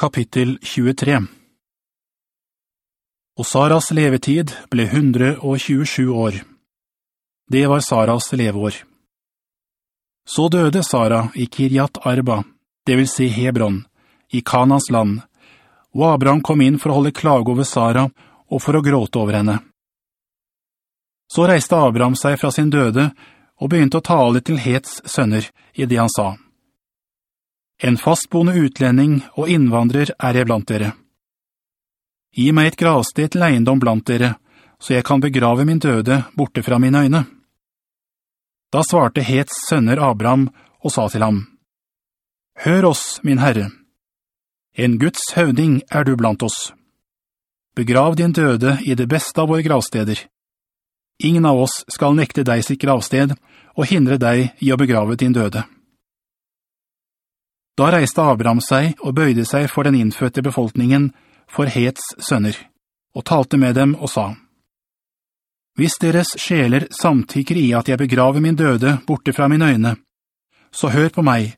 Kapittel 23 Og Saras levetid ble 127 år. Det var Saras leveår. Så døde Sara i Kirjat Arba, det vil si Hebron, i Kanas land, og Abraham kom inn for å holde klage over Sara og for å gråte over henne. Så reiste Abraham seg fra sin døde og begynte å tale til Hets sønner i det han sa. En fastboende utlending og innvandrer er jeg blant dere. Gi meg et gravsted til eiendom blant dere, så jeg kan begrave min døde borte fra mine øyne. Da svarte Hets sønner Abraham og sa til ham, Hør oss, min herre. En Guds høvding er du blant oss. Begrav din døde i det beste av våre gravsteder. Ingen av oss skal nekte deg sitt gravsted og hindre deg i å begrave din døde. Da reiste Abraham seg og bøyde seg for den innfødte befolkningen, for Hets sønner, og talte med dem og sa, «Hvis deres sjeler samtykker i at jeg begraver min døde borte fra mine øyne, så hør på meg,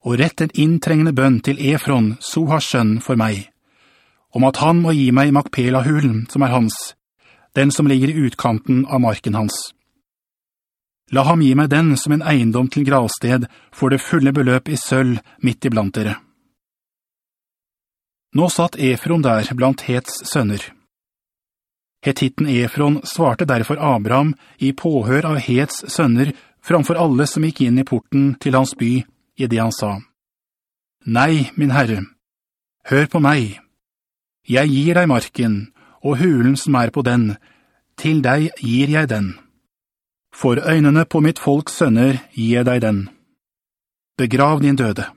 og rett en inntrengende bønn til Efron, Sohars sønn, for meg, om at han må gi meg Makpela-hulen som er hans, den som ligger i utkanten av marken hans.» La ham gi meg den som en eiendom til gravsted for det fulle beløp i sølv midt iblant dere. Nå satt Efron der blant Hets sønner. Hetitten Efron svarte derfor Abraham i påhør av Hets sønner framfor alle som gikk inn i porten til hans by, i det han sa. Nei, min herre, hør på meg. Jeg gir deg marken, og hulen som er på den, til deg gir jeg den. For øynene på mitt folks sønner gir jeg deg den. Begrav din døde.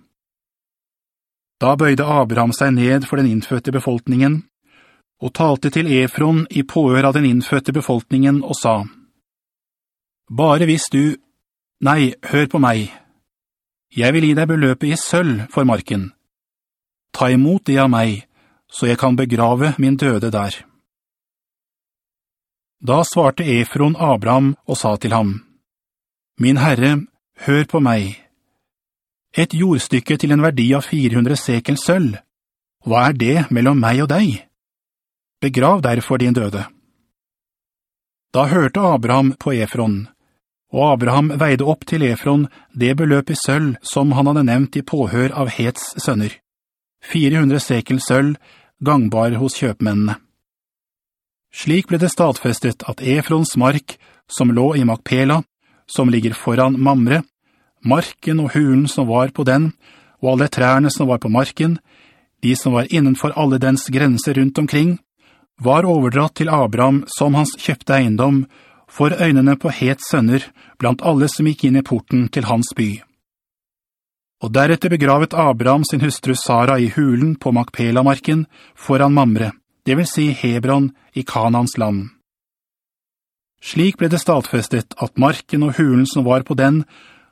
Da bøyde Abraham seg ned for den innfødte befolkningen, og talte til Efron i påhør av den innfødte befolkningen og sa, «Bare hvis du, nei, hør på meg, jeg vil gi deg beløpet i sølv for marken. Ta imot det av meg, så jeg kan begrave min døde der.» Da svarte Efron Abraham og sa til ham, «Min herre, hør på meg. Et jordstykke til en verdi av 400 sekel sølv. Hva er det mellom meg og deg? Begrav derfor din døde.» Da hørte Abraham på Efron, og Abraham veide opp til Efron det beløp i sølv som han hadde nevnt i påhør av Hets sønner. 400 sekel sølv, gangbar hos kjøpmennene. Slik ble det stadfestet at Efrons mark, som lå i Makpela, som ligger foran Mamre, marken og hulen som var på den, og alle trærne som var på marken, de som var innenfor alle dens grenser rundt omkring, var overdratt til Abraham som hans kjøpte eiendom, for øynene på het sønner blant alle som gikk inn i porten til hans by. Og deretter begravet Abraham sin hustru Sara i hulen på Makpela-marken foran Mamre, det vil si Hebron i Kanans land. Slik ble det stadfestet at marken og hulen som var på den,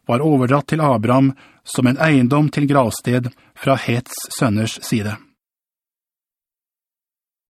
var overdratt til Abraham som en eiendom til gravsted fra Hets sønners side.